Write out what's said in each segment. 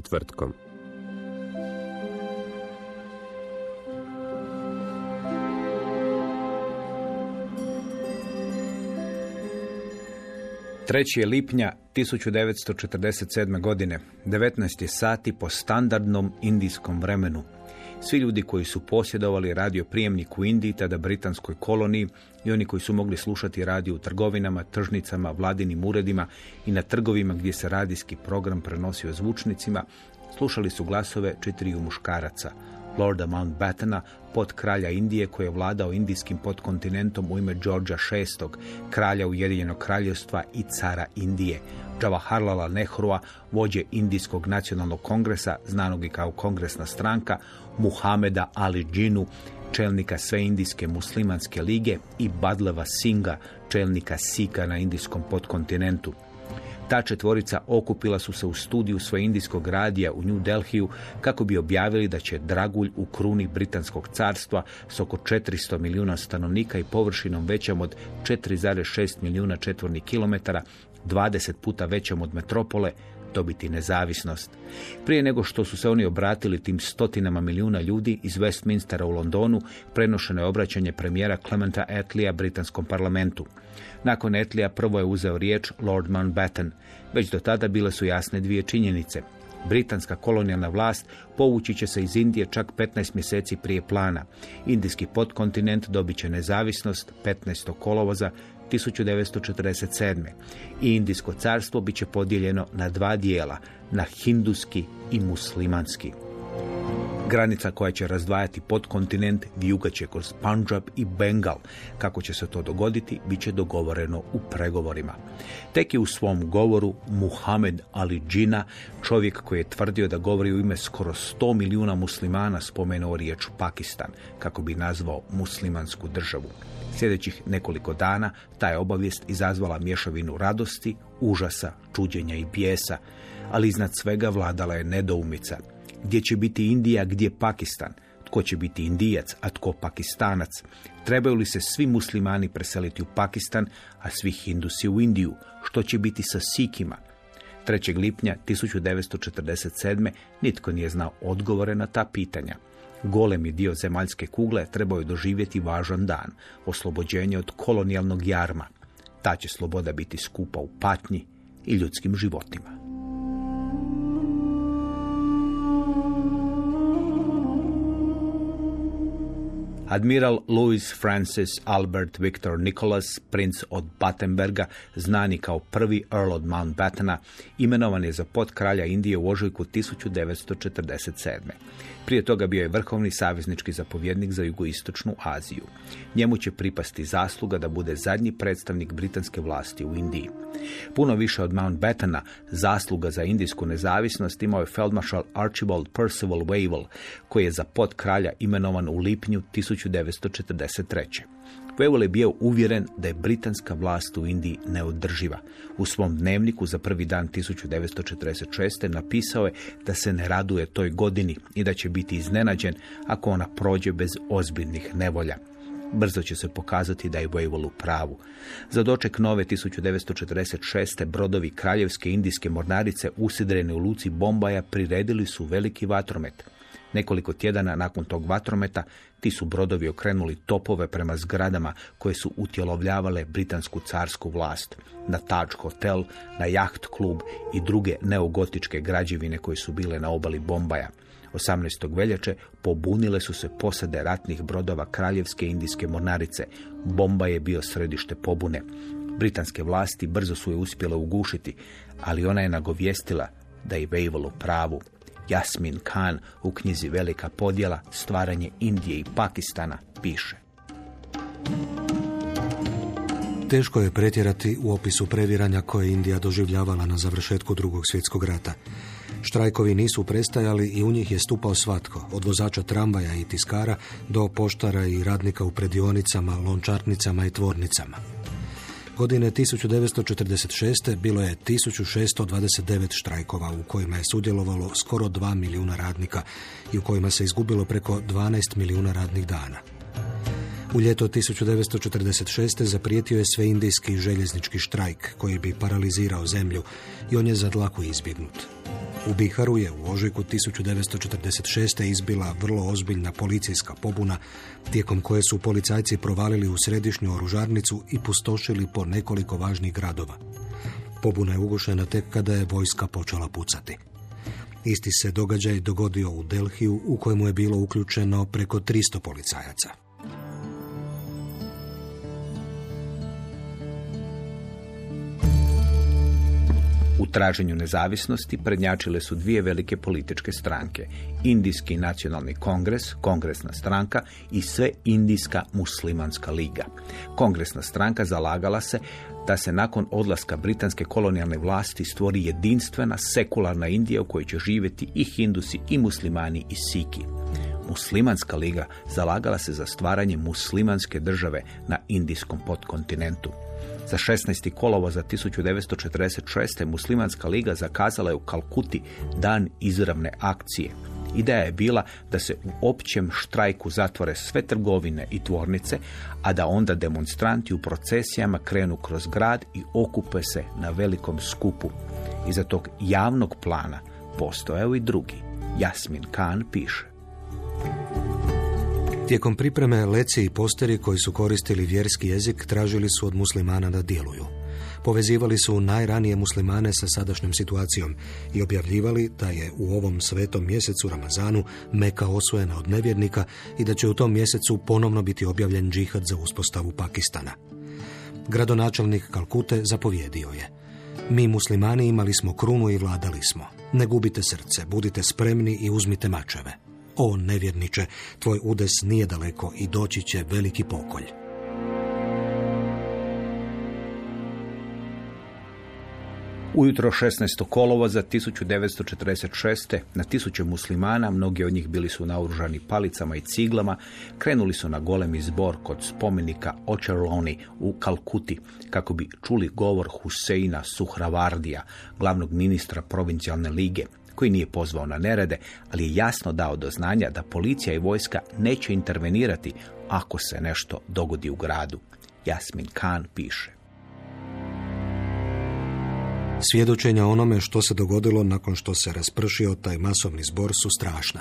Četvrtkom. Treći je lipnja 1947. godine, 19 je sati po standardnom indijskom vremenu. Svi ljudi koji su posjedovali radio prijemnik u Indiji, tada britanskoj koloniji, i oni koji su mogli slušati radio u trgovinama, tržnicama, vladinim uredima i na trgovima gdje se radijski program prenosio zvučnicima, slušali su glasove četiriju muškaraca. Lorda Mountbattena, pod kralja Indije koji je vladao indijskim podkontinentom u ime Georgia VI, kralja Ujedinjenog kraljevstva i cara Indije. Jawaharlala Nehrua, vođe Indijskog nacionalnog kongresa, znanog i kao kongresna stranka, Muhameda Ali Džinu, čelnika Sveindijske muslimanske lige i Badleva Singa, čelnika Sika na indijskom podkontinentu. Ta četvorica okupila su se u studiju Sveindijskog radija u New Delhiju kako bi objavili da će dragulj u kruni Britanskog carstva s oko 400 milijuna stanovnika i površinom većom od 4,6 milijuna četvornih kilometara, 20 puta većom od metropole, dobiti nezavisnost. Prije nego što su se oni obratili tim stotinama milijuna ljudi iz Westminstera u Londonu, prenošeno je obraćanje premijera Clementa Atleya britanskom parlamentu. Nakon Atleya prvo je uzeo riječ Lord Mountbatten. Već do tada bile su jasne dvije činjenice. Britanska kolonijalna vlast povući će se iz Indije čak 15 mjeseci prije plana. Indijski podkontinent dobit će nezavisnost 15. kolovoza 1947. I Indijsko carstvo bit će podijeljeno na dva dijela, na hinduski i muslimanski. Granica koja će razdvajati podkontinent vijugat će kroz Punjab i Bengal. Kako će se to dogoditi, bit će dogovoreno u pregovorima. Tek je u svom govoru Muhammed Ali Džina, čovjek koji je tvrdio da govori u ime skoro 100 milijuna muslimana, spomenuo riječ Pakistan, kako bi nazvao muslimansku državu. Sljedećih nekoliko dana ta je obavijest izazvala mješavinu radosti, užasa, čuđenja i bijesa, ali iznad svega vladala je nedoumica. Gdje će biti Indija, gdje Pakistan? Tko će biti Indijac, a tko Pakistanac? Trebaju li se svi muslimani preseliti u Pakistan, a svi Hindusi u Indiju? Što će biti sa Sikima? 3. lipnja 1947. nitko nije znao odgovore na ta pitanja. Golemi dio zemaljske kugle trebao je doživjeti važan dan, oslobođenje od kolonijalnog jarma. Ta će sloboda biti skupa u patnji i ljudskim životima. Admiral Louis Francis Albert Victor Nicholas, princ od Battenberga, znani kao prvi Earl od Mountbattena, imenovan je za potkralja Indije u ožujku 1947. Prije toga bio je vrhovni saveznički zapovjednik za jugoistočnu Aziju. Njemu će pripasti zasluga da bude zadnji predstavnik britanske vlasti u Indiji. Puno više od Mountbattena zasluga za indijsku nezavisnost imao je feldmaršal Archibald Percival Wavell, koji je za potkralja imenovan u lipnju 1943. Wavell je bio uvjeren da je britanska vlast u Indiji neodrživa. U svom dnevniku za prvi dan 1946. napisao je da se ne raduje toj godini i da će biti iznenađen ako ona prođe bez ozbiljnih nevolja. Brzo će se pokazati da je Wavell u pravu. Za doček nove 1946. brodovi Kraljevske indijske mornarice usidrene u luci Bombaja priredili su veliki vatromet. Nekoliko tjedana nakon tog vatrometa ti su brodovi okrenuli topove prema zgradama koje su utjelovljavale britansku carsku vlast. Na Taj hotel, na jaht klub i druge neogotičke građevine koje su bile na obali Bombaja. 18. veljače pobunile su se posade ratnih brodova Kraljevske indijske mornarice. Bomba je bio središte pobune. Britanske vlasti brzo su je uspjele ugušiti, ali ona je nagovjestila da je u pravu. Jasmin Khan u knjizi Velika podjela stvaranje Indije i Pakistana piše. Teško je pretjerati u opisu previranja koje je Indija doživljavala na završetku drugog svjetskog rata. Štrajkovi nisu prestajali i u njih je stupao svatko, od vozača tramvaja i tiskara do poštara i radnika u predionicama, lončarnicama i tvornicama. Godine 1946. bilo je 1629 štrajkova u kojima je sudjelovalo skoro 2 milijuna radnika i u kojima se izgubilo preko 12 milijuna radnih dana. U ljeto 1946. zaprijetio je sve indijski željeznički štrajk koji bi paralizirao zemlju i on je za dlaku izbjegnut. U Biharu je u ožujku 1946. izbila vrlo ozbiljna policijska pobuna tijekom koje su policajci provalili u središnju oružarnicu i pustošili po nekoliko važnih gradova. Pobuna je ugušena tek kada je vojska počela pucati. Isti se događaj dogodio u Delhiju u kojemu je bilo uključeno preko 300 policajaca. Traženju nezavisnosti prednjačile su dvije velike političke stranke. Indijski nacionalni kongres, kongresna stranka i sve Indijska muslimanska liga. Kongresna stranka zalagala se da se nakon odlaska britanske kolonijalne vlasti stvori jedinstvena sekularna Indija u kojoj će živjeti i hindusi i muslimani i siki. Muslimanska liga zalagala se za stvaranje muslimanske države na indijskom podkontinentu. Za 16. kolovo za 1946. Muslimanska liga zakazala je u Kalkuti dan izravne akcije. Ideja je bila da se u općem štrajku zatvore sve trgovine i tvornice, a da onda demonstranti u procesijama krenu kroz grad i okupe se na velikom skupu. Iza tog javnog plana postojao i drugi. Jasmin Khan piše. Tijekom pripreme leci i posteri koji su koristili vjerski jezik tražili su od muslimana da djeluju. Povezivali su najranije muslimane sa sadašnjom situacijom i objavljivali da je u ovom svetom mjesecu Ramazanu Meka osvojena od nevjernika i da će u tom mjesecu ponovno biti objavljen džihad za uspostavu Pakistana. Gradonačelnik Kalkute zapovjedio je. Mi muslimani imali smo krunu i vladali smo. Ne gubite srce, budite spremni i uzmite mačeve. O nevjerniče, tvoj udes nije daleko i doći će veliki pokolj. Ujutro 16. kolova za 1946. na tisuće muslimana, mnogi od njih bili su naoružani palicama i ciglama, krenuli su na golemi zbor kod spomenika Očeroni u Kalkuti kako bi čuli govor Huseina Suhravardija, glavnog ministra provincijalne lige, koji nije pozvao na nerede, ali je jasno dao do znanja da policija i vojska neće intervenirati ako se nešto dogodi u gradu. Jasmin Khan piše. Svjedočenja onome što se dogodilo nakon što se raspršio taj masovni zbor su strašna.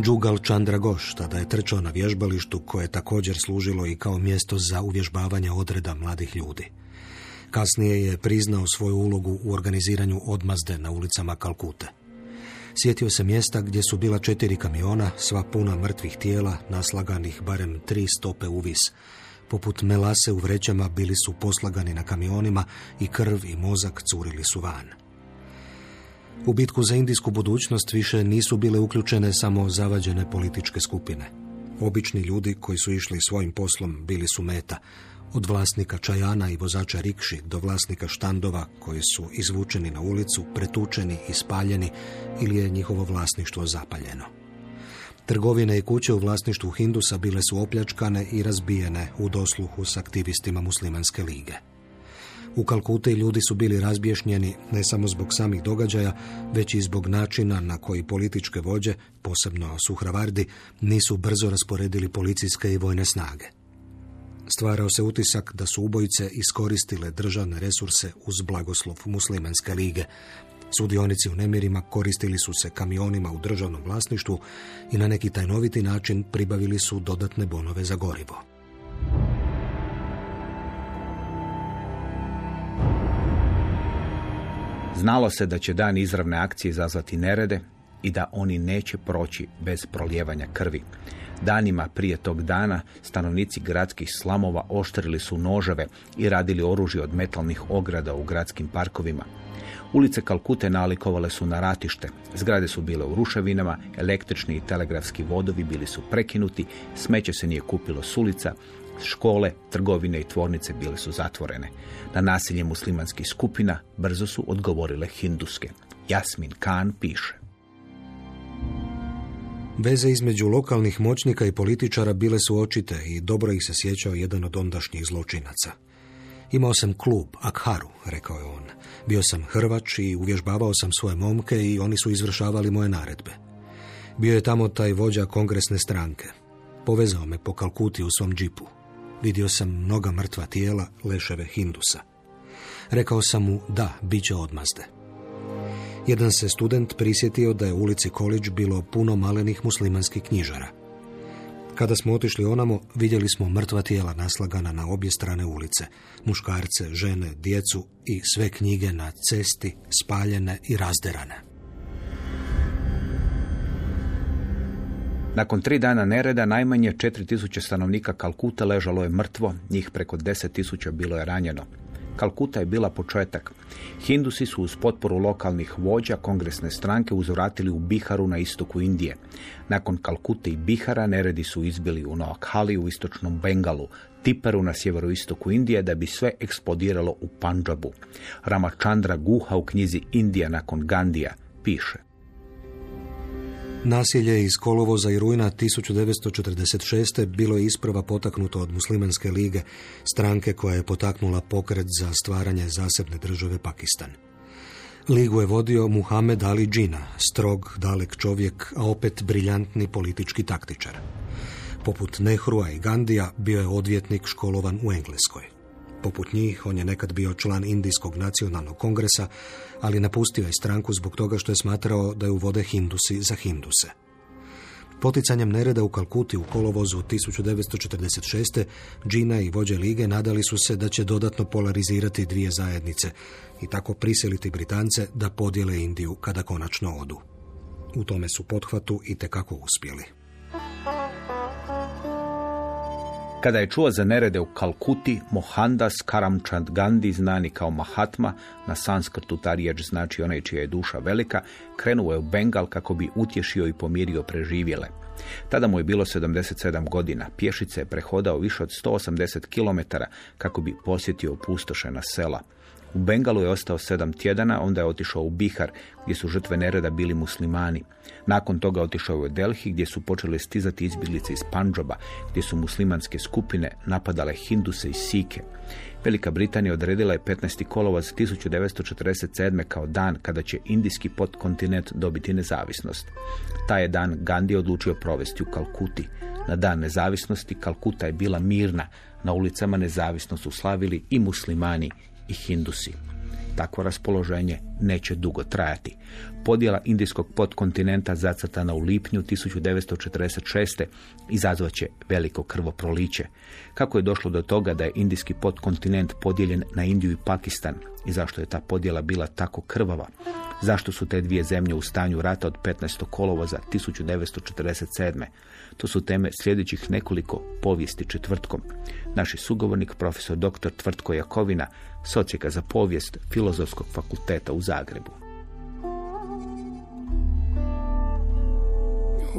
Džugal Chandra Goš tada je trčao na vježbalištu koje je također služilo i kao mjesto za uvježbavanje odreda mladih ljudi. Kasnije je priznao svoju ulogu u organiziranju odmazde na ulicama Kalkute. Sjetio se mjesta gdje su bila četiri kamiona, sva puna mrtvih tijela, naslaganih barem tri stope uvis. Poput melase u vrećama bili su poslagani na kamionima i krv i mozak curili su van. U bitku za indijsku budućnost više nisu bile uključene samo zavađene političke skupine. Obični ljudi koji su išli svojim poslom bili su meta, od vlasnika čajana i vozača rikši do vlasnika štandova koji su izvučeni na ulicu, pretučeni i spaljeni ili je njihovo vlasništvo zapaljeno. Trgovine i kuće u vlasništvu Hindusa bile su opljačkane i razbijene u dosluhu s aktivistima muslimanske lige. U Kalkute ljudi su bili razbješnjeni ne samo zbog samih događaja, već i zbog načina na koji političke vođe, posebno Suhravardi, nisu brzo rasporedili policijske i vojne snage. Stvarao se utisak da su ubojice iskoristile državne resurse uz blagoslov muslimanske lige. Sudionici u nemirima koristili su se kamionima u državnom vlasništvu i na neki tajnoviti način pribavili su dodatne bonove za gorivo. Znalo se da će dan izravne akcije izazvati nerede, i da oni neće proći bez prolijevanja krvi. Danima prije tog dana stanovnici gradskih slamova oštrili su noževe i radili oružje od metalnih ograda u gradskim parkovima. Ulice Kalkute nalikovale su na ratište, zgrade su bile u ruševinama, električni i telegrafski vodovi bili su prekinuti, smeće se nije kupilo s ulica, škole, trgovine i tvornice bile su zatvorene. Na nasilje muslimanskih skupina brzo su odgovorile hinduske. Jasmin Khan piše. Veze između lokalnih moćnika i političara bile su očite i dobro ih se sjećao jedan od ondašnjih zločinaca. Imao sam klub, Akharu, rekao je on. Bio sam Hrvač i uvježbavao sam svoje momke i oni su izvršavali moje naredbe. Bio je tamo taj vođa kongresne stranke. Povezao me po Kalkuti u svom džipu. Vidio sam mnoga mrtva tijela, leševe Hindusa. Rekao sam mu da, bit će odmazde. Jedan se student prisjetio da je u ulici Kolić bilo puno malenih muslimanskih knjižara. Kada smo otišli onamo, vidjeli smo mrtva tijela naslagana na obje strane ulice, muškarce, žene, djecu i sve knjige na cesti, spaljene i razderane. Nakon tri dana nereda najmanje 4000 stanovnika Kalkuta ležalo je mrtvo, njih preko 10.000 bilo je ranjeno. Kalkuta je bila početak. Hindusi su uz potporu lokalnih vođa kongresne stranke uzvratili u Biharu na istoku Indije. Nakon Kalkute i Bihara neredi su izbili u Noakhali u istočnom Bengalu, Tiperu na sjeveroistoku Indije da bi sve eksplodiralo u Panđabu. Ramachandra Guha u knjizi Indija nakon Gandija piše. Nasilje iz kolovoza i rujna 1946. bilo je isprava potaknuto od muslimanske lige, stranke koja je potaknula pokret za stvaranje zasebne države Pakistan. Ligu je vodio Muhammed Ali Džina, strog, dalek čovjek, a opet briljantni politički taktičar. Poput Nehrua i Gandija bio je odvjetnik školovan u Engleskoj. Poput njih, on je nekad bio član Indijskog nacionalnog kongresa, ali napustio je stranku zbog toga što je smatrao da ju vode Hindusi za Hinduse. Poticanjem nereda u Kalkuti u kolovozu 1946. Džina i vođe lige nadali su se da će dodatno polarizirati dvije zajednice i tako prisiliti Britance da podijele Indiju kada konačno odu. U tome su pothvatu i tekako uspjeli. Kada je čuo za nerede u Kalkuti, Mohandas Karamchand Gandhi, znani kao Mahatma, na sanskrtu ta riječ znači onaj čija je duša velika, krenuo je u Bengal kako bi utješio i pomirio preživjele. Tada mu je bilo 77 godina. Pješice je prehodao više od 180 km kako bi posjetio opustošena sela. U Bengalu je ostao sedam tjedana, onda je otišao u Bihar, gdje su žrtve nereda bili muslimani. Nakon toga otišao je u Delhi, gdje su počeli stizati izbjeglice iz Panđoba, gdje su muslimanske skupine napadale Hinduse i Sike. Velika Britanija odredila je 15. kolovoz 1947. kao dan kada će indijski podkontinent dobiti nezavisnost. Taj je dan Gandhi odlučio provesti u Kalkuti. Na dan nezavisnosti Kalkuta je bila mirna, na ulicama nezavisnost su slavili i muslimani i Hindusi. Takvo raspoloženje neće dugo trajati. Podjela indijskog podkontinenta zacrtana u lipnju 1946. izazvaće veliko krvoproliće. Kako je došlo do toga da je indijski podkontinent podijeljen na Indiju i Pakistan i zašto je ta podjela bila tako krvava? Zašto su te dvije zemlje u stanju rata od 15. kolovoza 1947. To su teme sljedećih nekoliko povijesti četvrtkom. Naši sugovornik, profesor dr. Tvrtko Jakovina, socijeka za povijest Filozofskog fakulteta u Zagrebu.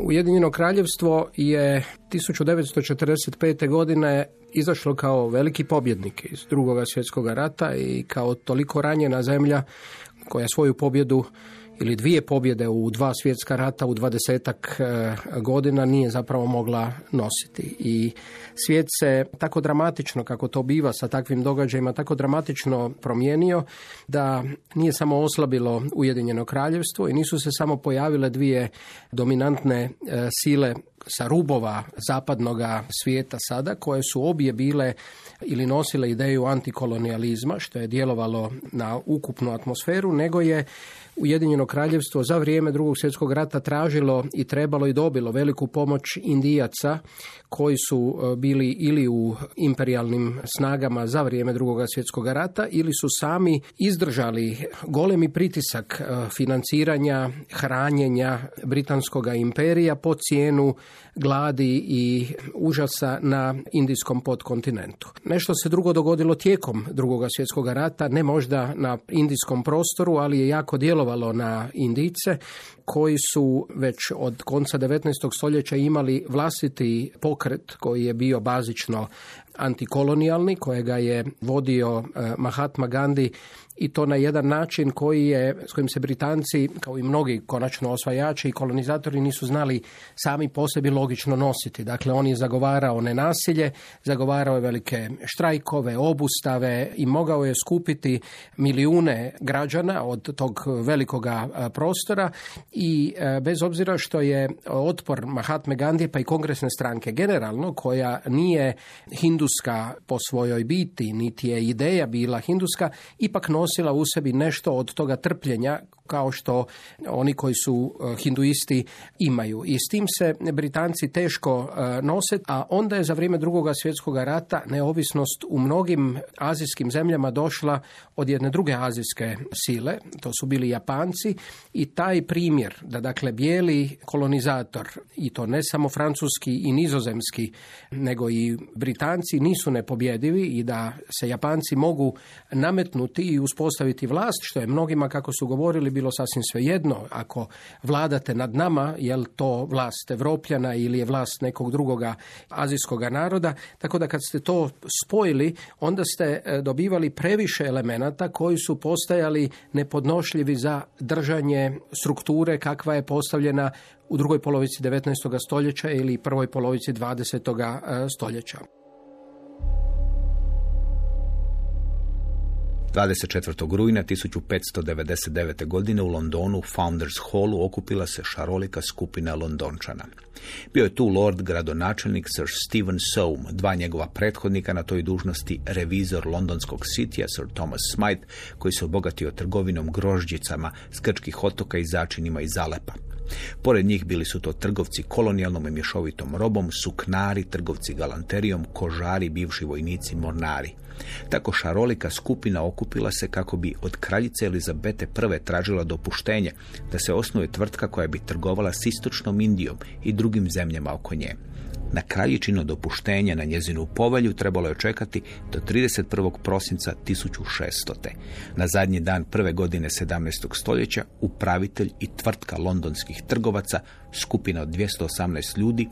Ujedinjeno kraljevstvo je 1945. godine izašlo kao veliki pobjednik iz drugoga svjetskog rata i kao toliko ranjena zemlja koja svoju pobjedu ili dvije pobjede u dva svjetska rata u dvadesetak e, godina nije zapravo mogla nositi. I svijet se tako dramatično, kako to biva sa takvim događajima, tako dramatično promijenio da nije samo oslabilo Ujedinjeno kraljevstvo i nisu se samo pojavile dvije dominantne e, sile sa rubova zapadnoga svijeta sada, koje su obje bile ili nosile ideju antikolonijalizma, što je djelovalo na ukupnu atmosferu, nego je Ujedinjeno kraljevstvo za vrijeme drugog svjetskog rata tražilo i trebalo i dobilo veliku pomoć indijaca koji su e, bili ili u imperijalnim snagama za vrijeme drugog svjetskog rata ili su sami izdržali golemi pritisak e, financiranja, hranjenja Britanskog imperija po cijenu gladi i užasa na indijskom podkontinentu. Nešto se drugo dogodilo tijekom drugog svjetskog rata, ne možda na indijskom prostoru, ali je jako djelovalo na Indice koji su već od konca 19. stoljeća imali vlastiti pokret koji je bio bazično antikolonijalni, kojega je vodio eh, Mahatma Gandhi i to na jedan način koji je, s kojim se Britanci, kao i mnogi konačno osvajači i kolonizatori, nisu znali sami po sebi logično nositi. Dakle, on je zagovarao nenasilje, zagovarao je velike štrajkove, obustave i mogao je skupiti milijune građana od tog velikoga prostora i bez obzira što je otpor Mahatme Gandhi pa i kongresne stranke generalno, koja nije hinduska po svojoj biti, niti je ideja bila hinduska, ipak nosi nosila u sebi nešto od toga trpljenja kao što oni koji su e, hinduisti imaju. I s tim se Britanci teško e, nose, a onda je za vrijeme drugog svjetskog rata neovisnost u mnogim azijskim zemljama došla od jedne druge azijske sile, to su bili Japanci i taj primjer da dakle bijeli kolonizator i to ne samo francuski i nizozemski nego i Britanci nisu nepobjedivi i da se Japanci mogu nametnuti i uspostaviti vlast što je mnogima kako su govorili bilo sasvim svejedno ako vladate nad nama, jel to vlast Evropljana ili je vlast nekog drugoga azijskoga naroda. Tako da kad ste to spojili, onda ste e, dobivali previše elemenata koji su postajali nepodnošljivi za držanje strukture kakva je postavljena u drugoj polovici 19. stoljeća ili prvoj polovici 20. E, stoljeća. 24. rujna 1599. godine u Londonu Founders Hallu okupila se šarolika skupina Londončana. Bio je tu lord gradonačelnik Sir Stephen Soame, dva njegova prethodnika na toj dužnosti revizor londonskog sitija Sir Thomas Smythe, koji se obogatio trgovinom grožđicama s grčkih otoka i začinima iz Zalepa. Pored njih bili su to trgovci kolonijalnom i mješovitom robom, suknari, trgovci galanterijom, kožari, bivši vojnici, mornari. Tako šarolika skupina okupila se kako bi od kraljice Elizabete I tražila dopuštenje da se osnuje tvrtka koja bi trgovala s istočnom Indijom i drugim zemljama oko nje. Na kraljičino dopuštenje na njezinu povelju trebalo je čekati do 31. prosinca 1600. Na zadnji dan prve godine 17. stoljeća upravitelj i tvrtka londonskih trgovaca, skupina od 218 ljudi,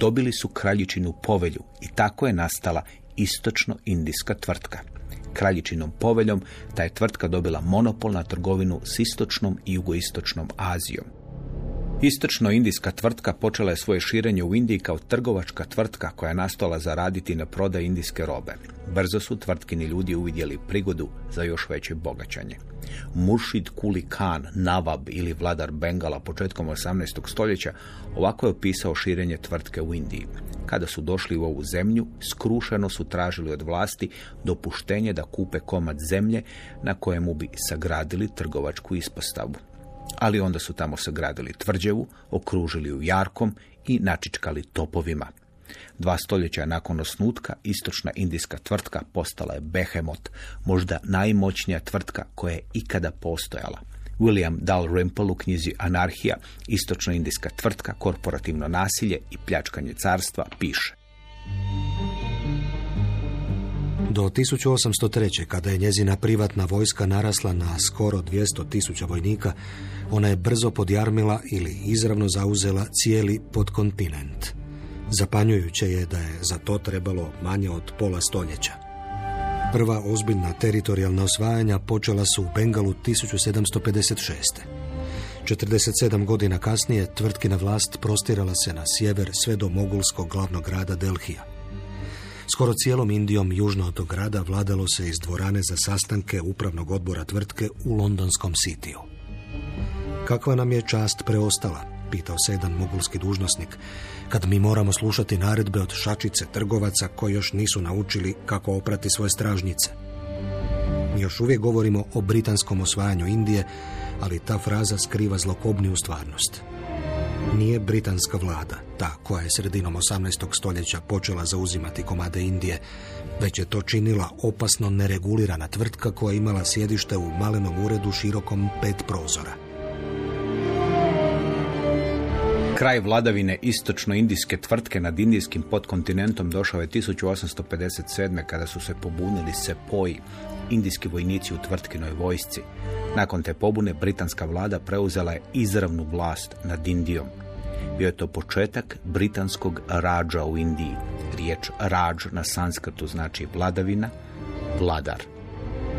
dobili su kraljičinu povelju i tako je nastala istočno-indijska tvrtka. Kraljičinom poveljom ta je tvrtka dobila monopol na trgovinu s istočnom i jugoistočnom Azijom. Istočno-indijska tvrtka počela je svoje širenje u Indiji kao trgovačka tvrtka koja je nastala zaraditi na prodaj indijske robe. Brzo su tvrtkini ljudi uvidjeli prigodu za još veće bogaćanje. Murshid Kuli Khan, Nawab ili vladar Bengala početkom 18. stoljeća ovako je opisao širenje tvrtke u Indiji. Kada su došli u ovu zemlju, skrušeno su tražili od vlasti dopuštenje da kupe komad zemlje na kojemu bi sagradili trgovačku ispostavu ali onda su tamo sagradili tvrđevu, okružili ju jarkom i načičkali topovima. Dva stoljeća nakon osnutka, istočna indijska tvrtka postala je Behemot, možda najmoćnija tvrtka koja je ikada postojala. William Dalrymple u knjizi Anarhija, istočno indijska tvrtka, korporativno nasilje i pljačkanje carstva, piše. Do 1803. kada je njezina privatna vojska narasla na skoro 200 tisuća vojnika, ona je brzo podjarmila ili izravno zauzela cijeli podkontinent. Zapanjujuće je da je za to trebalo manje od pola stoljeća. Prva ozbiljna teritorijalna osvajanja počela su u Bengalu 1756. 47 godina kasnije tvrtkina vlast prostirala se na sjever sve do mogulskog glavnog grada Delhija. Skoro cijelom Indijom južno od tog grada vladalo se iz dvorane za sastanke upravnog odbora tvrtke u londonskom sitiju. Kakva nam je čast preostala, pitao se jedan mogulski dužnosnik, kad mi moramo slušati naredbe od šačice trgovaca koji još nisu naučili kako oprati svoje stražnjice. Mi još uvijek govorimo o britanskom osvajanju Indije, ali ta fraza skriva zlokobniju stvarnost. Nije britanska vlada, ta koja je sredinom 18. stoljeća počela zauzimati komade Indije, već je to činila opasno neregulirana tvrtka koja imala sjedište u malenom uredu širokom pet prozora. Kraj vladavine istočno-indijske tvrtke nad indijskim podkontinentom došao je 1857. kada su se pobunili Sepoji, indijski vojnici u tvrtkinoj vojsci. Nakon te pobune britanska vlada preuzela je izravnu vlast nad Indijom. Bio je to početak britanskog rađa u Indiji. Riječ rađ na sanskrtu znači vladavina, vladar.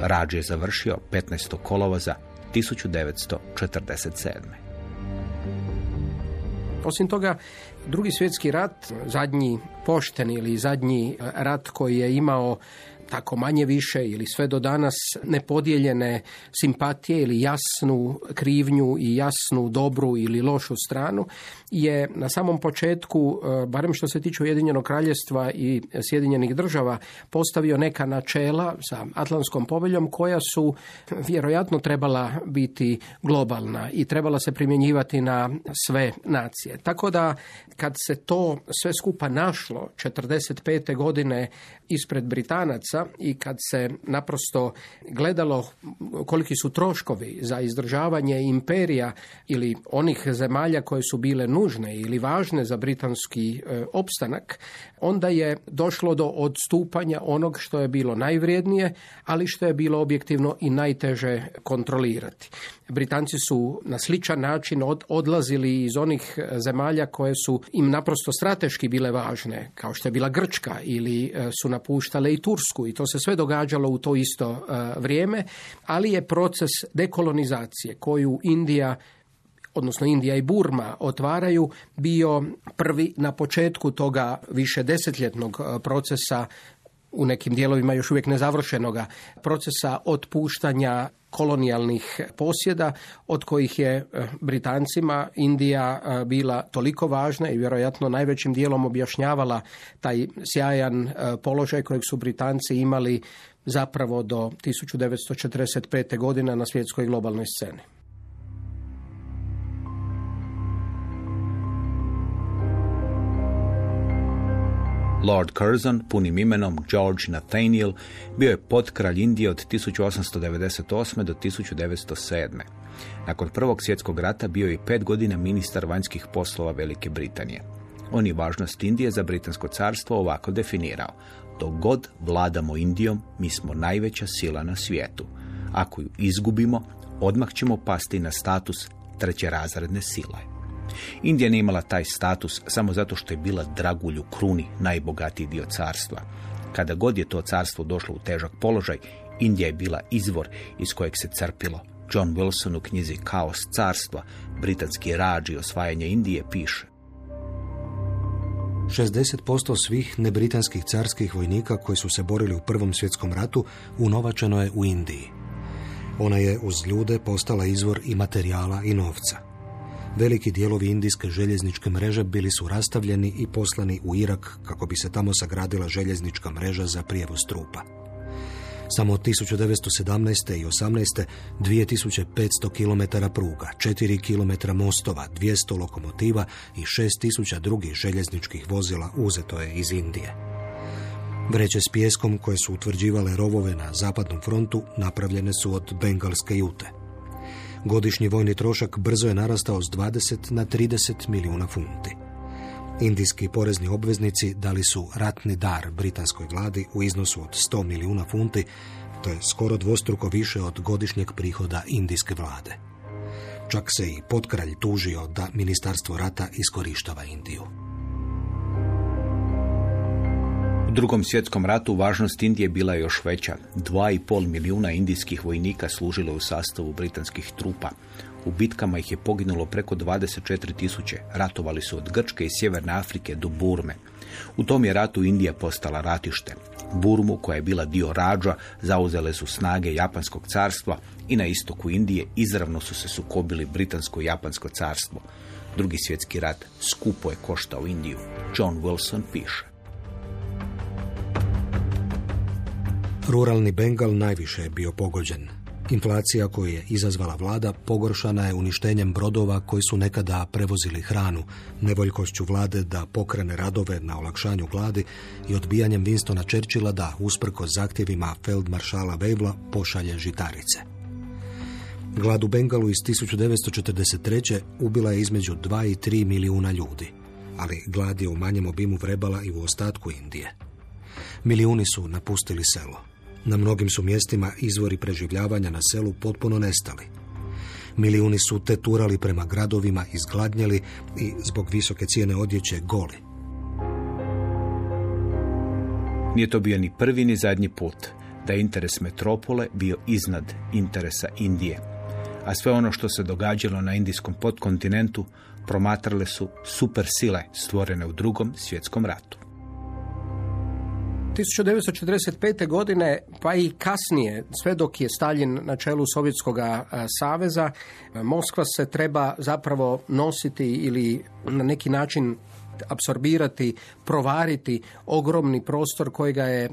Rađ je završio 15. kolovoza 1947. Osim toga, drugi svjetski rat, zadnji pošteni ili zadnji rat koji je imao tako manje više ili sve do danas nepodijeljene simpatije ili jasnu krivnju i jasnu dobru ili lošu stranu je na samom početku, e, barem što se tiče Ujedinjenog kraljevstva i Sjedinjenih država, postavio neka načela sa Atlantskom poveljom koja su vjerojatno trebala biti globalna i trebala se primjenjivati na sve nacije. Tako da kad se to sve skupa našlo 45. godine ispred Britanaca i kad se naprosto gledalo koliki su troškovi za izdržavanje imperija ili onih zemalja koje su bile nužne ili važne za britanski e, opstanak, onda je došlo do odstupanja onog što je bilo najvrijednije, ali što je bilo objektivno i najteže kontrolirati. Britanci su na sličan način odlazili iz onih zemalja koje su im naprosto strateški bile važne, kao što je bila Grčka ili e, su napuštale i Tursku i to se sve događalo u to isto e, vrijeme, ali je proces dekolonizacije koju Indija odnosno Indija i Burma otvaraju, bio prvi na početku toga više desetljetnog e, procesa u nekim dijelovima još uvijek nezavršenoga procesa otpuštanja kolonijalnih posjeda od kojih je e, Britancima Indija e, bila toliko važna i vjerojatno najvećim dijelom objašnjavala taj sjajan položaj kojeg su Britanci imali zapravo do 1945. godine na svjetskoj globalnoj sceni. Lord Curzon, punim imenom George Nathaniel, bio je potkralj Indije od 1898. do 1907. Nakon Prvog svjetskog rata bio je pet godina ministar vanjskih poslova Velike Britanije. On je važnost Indije za Britansko carstvo ovako definirao. Dok god vladamo Indijom, mi smo najveća sila na svijetu. Ako ju izgubimo, odmah ćemo pasti na status trećerazredne sile. Indija nije imala taj status samo zato što je bila dragulju kruni najbogatiji dio carstva. Kada god je to carstvo došlo u težak položaj, Indija je bila izvor iz kojeg se crpilo. John Wilson u knjizi Kaos carstva, britanski rađi osvajanje Indije piše. 60% svih nebritanskih carskih vojnika koji su se borili u Prvom svjetskom ratu unovačeno je u Indiji. Ona je uz ljude postala izvor i materijala i novca. Veliki dijelovi indijske željezničke mreže bili su rastavljeni i poslani u Irak kako bi se tamo sagradila željeznička mreža za prijevoz trupa. Samo od 1917. i 18. 2500 km pruga, 4 km mostova, 200 lokomotiva i 6000 drugih željezničkih vozila uzeto je iz Indije. Vreće s pijeskom koje su utvrđivale rovove na zapadnom frontu napravljene su od bengalske jute. Godišnji vojni trošak brzo je narastao s 20 na 30 milijuna funti. Indijski porezni obveznici dali su ratni dar britanskoj vladi u iznosu od 100 milijuna funti, to je skoro dvostruko više od godišnjeg prihoda indijske vlade. Čak se i potkralj tužio da ministarstvo rata iskorištava Indiju. U drugom svjetskom ratu važnost Indije bila je još veća. Dva i pol milijuna indijskih vojnika služilo u sastavu britanskih trupa. U bitkama ih je poginulo preko 24 tisuće. Ratovali su od Grčke i Sjeverne Afrike do Burme. U tom je ratu Indija postala ratište. Burmu, koja je bila dio rađa, zauzele su snage Japanskog carstva i na istoku Indije izravno su se sukobili Britansko-Japansko carstvo. Drugi svjetski rat skupo je koštao Indiju. John Wilson piše. Ruralni Bengal najviše je bio pogođen. Inflacija koju je izazvala vlada pogoršana je uništenjem brodova koji su nekada prevozili hranu, nevoljkošću vlade da pokrene radove na olakšanju gladi i odbijanjem Winstona Churchilla da, usprko zahtjevima feldmaršala Vejvla, pošalje žitarice. Glad u Bengalu iz 1943. ubila je između 2 i 3 milijuna ljudi, ali glad je u manjem obimu vrebala i u ostatku Indije. Milijuni su napustili selo. Na mnogim su mjestima izvori preživljavanja na selu potpuno nestali. Milijuni su teturali prema gradovima, izgladnjeli i zbog visoke cijene odjeće goli. Nije to bio ni prvi ni zadnji put da je interes metropole bio iznad interesa Indije. A sve ono što se događalo na indijskom podkontinentu promatrale su super sile stvorene u drugom svjetskom ratu. 1945. godine pa i kasnije, sve dok je Stalin na čelu Sovjetskog e, saveza, e, Moskva se treba zapravo nositi ili na neki način apsorbirati, provariti ogromni prostor kojega je e,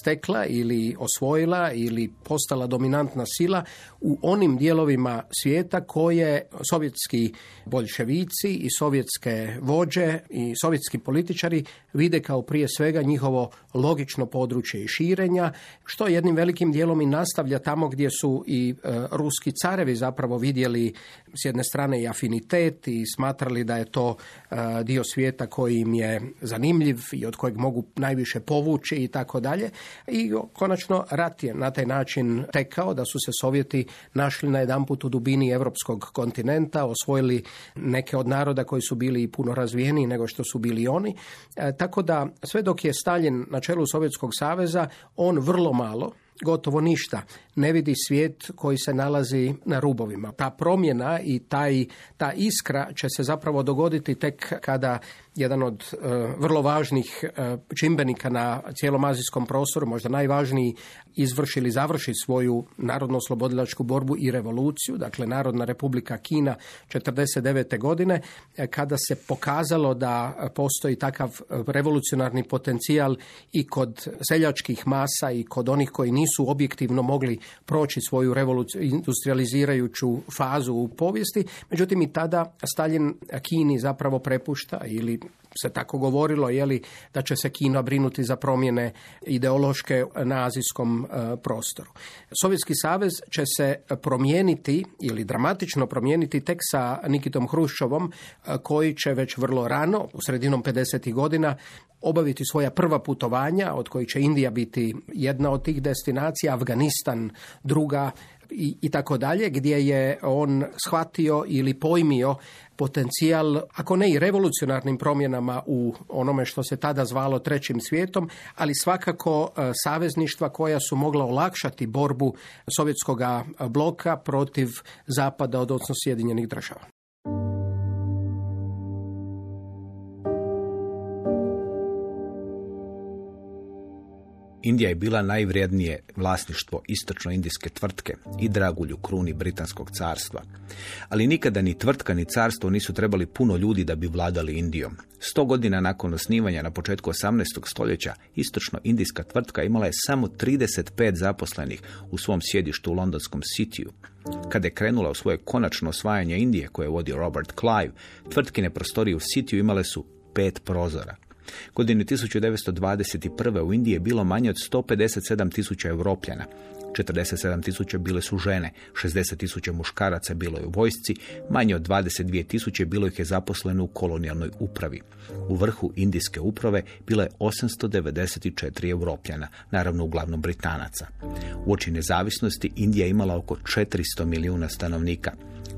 stekla ili osvojila ili postala dominantna sila u onim dijelovima svijeta koje sovjetski bolševici i sovjetske vođe i sovjetski političari vide kao prije svega njihovo logično područje i širenja, što jednim velikim dijelom i nastavlja tamo gdje su i e, ruski carevi zapravo vidjeli s jedne strane i afinitet i smatrali da je to e, dio svijeta koji im je zanimljiv i od kojeg mogu najviše povući i tako dalje. I konačno rat je na taj način tekao da su se Sovjeti našli na jedanput u dubini europskog kontinenta, osvojili neke od naroda koji su bili i puno razvijeniji nego što su bili oni. E, tako da sve dok je Stalin na čelu Sovjetskog saveza, on vrlo malo, gotovo ništa. Ne vidi svijet koji se nalazi na rubovima. Ta promjena i taj, ta iskra će se zapravo dogoditi tek kada jedan od e, vrlo važnih e, čimbenika na cijelom azijskom prostoru, možda najvažniji, izvrši izvršili, završi svoju narodno-oslobodilačku borbu i revoluciju, dakle Narodna republika Kina 49. godine, e, kada se pokazalo da postoji takav revolucionarni potencijal i kod seljačkih masa i kod onih koji nisu objektivno mogli proći svoju industrializirajuću fazu u povijesti. Međutim, i tada Stalin Kini zapravo prepušta ili se tako govorilo je li da će se Kina brinuti za promjene ideološke na azijskom e, prostoru. Sovjetski savez će se promijeniti ili dramatično promijeniti tek sa Nikitom Hruščovom e, koji će već vrlo rano u sredinom 50. godina obaviti svoja prva putovanja, od kojih će Indija biti jedna od tih destinacija, Afganistan druga, i, i tako dalje, gdje je on shvatio ili pojmio potencijal, ako ne i revolucionarnim promjenama u onome što se tada zvalo trećim svijetom, ali svakako e, savezništva koja su mogla olakšati borbu sovjetskog bloka protiv zapada, od odnosno Sjedinjenih država. Indija je bila najvrijednije vlasništvo istočno indijske tvrtke i dragulju kruni Britanskog carstva. Ali nikada ni tvrtka ni carstvo nisu trebali puno ljudi da bi vladali Indijom. Sto godina nakon osnivanja na početku 18. stoljeća istočno-indijska tvrtka imala je samo 35 zaposlenih u svom sjedištu u londonskom sitiju. Kada je krenula u svoje konačno osvajanje Indije koje je vodio Robert Clive, tvrtkine prostorije u sitiju imale su pet prozora – Godine 1921. u Indiji je bilo manje od 157 tisuća europljana. 47 tisuća bile su žene, 60 tisuća muškaraca bilo je u vojsci, manje od 22 tisuće bilo ih je zaposleno u kolonijalnoj upravi. U vrhu indijske uprave bilo je 894 europljana, naravno uglavnom Britanaca. U oči nezavisnosti Indija imala oko 400 milijuna stanovnika.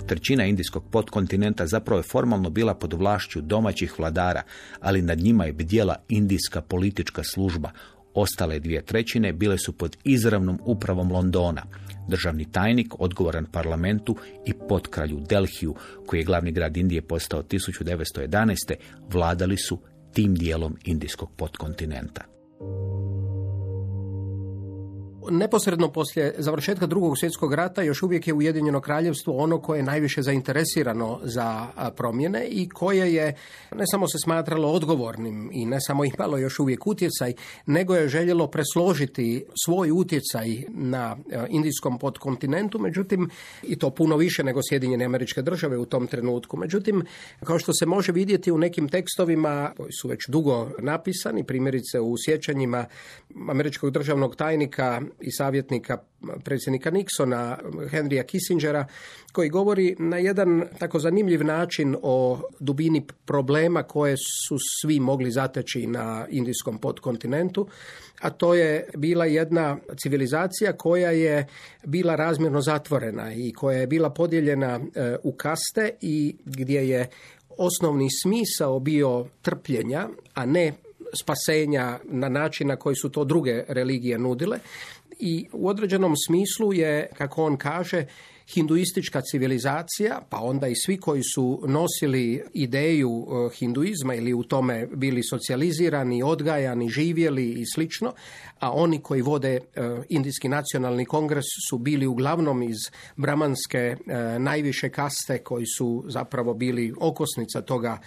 Trećina indijskog podkontinenta zapravo je formalno bila pod vlašću domaćih vladara, ali nad njima je bdjela indijska politička služba. Ostale dvije trećine bile su pod izravnom upravom Londona. Državni tajnik, odgovoran parlamentu i potkralju Delhiju, koji je glavni grad Indije postao 1911. vladali su tim dijelom indijskog podkontinenta. Neposredno poslije završetka drugog svjetskog rata još uvijek je Ujedinjeno kraljevstvo ono koje je najviše zainteresirano za promjene i koje je ne samo se smatralo odgovornim i ne samo imalo još uvijek utjecaj, nego je željelo presložiti svoj utjecaj na indijskom podkontinentu, međutim i to puno više nego Sjedinjene američke države u tom trenutku. Međutim, kao što se može vidjeti u nekim tekstovima koji su već dugo napisani, primjerice u sjećanjima američkog državnog tajnika i savjetnika predsjednika Nixona, Henrya Kissingera, koji govori na jedan tako zanimljiv način o dubini problema koje su svi mogli zateći na indijskom podkontinentu, a to je bila jedna civilizacija koja je bila razmjerno zatvorena i koja je bila podijeljena e, u kaste i gdje je osnovni smisao bio trpljenja, a ne spasenja na način na koji su to druge religije nudile. I u određenom smislu je, kako on kaže, hinduistička civilizacija, pa onda i svi koji su nosili ideju e, hinduizma ili u tome bili socijalizirani, odgajani, živjeli i slično, a oni koji vode e, Indijski nacionalni kongres su bili uglavnom iz bramanske e, najviše kaste koji su zapravo bili okosnica toga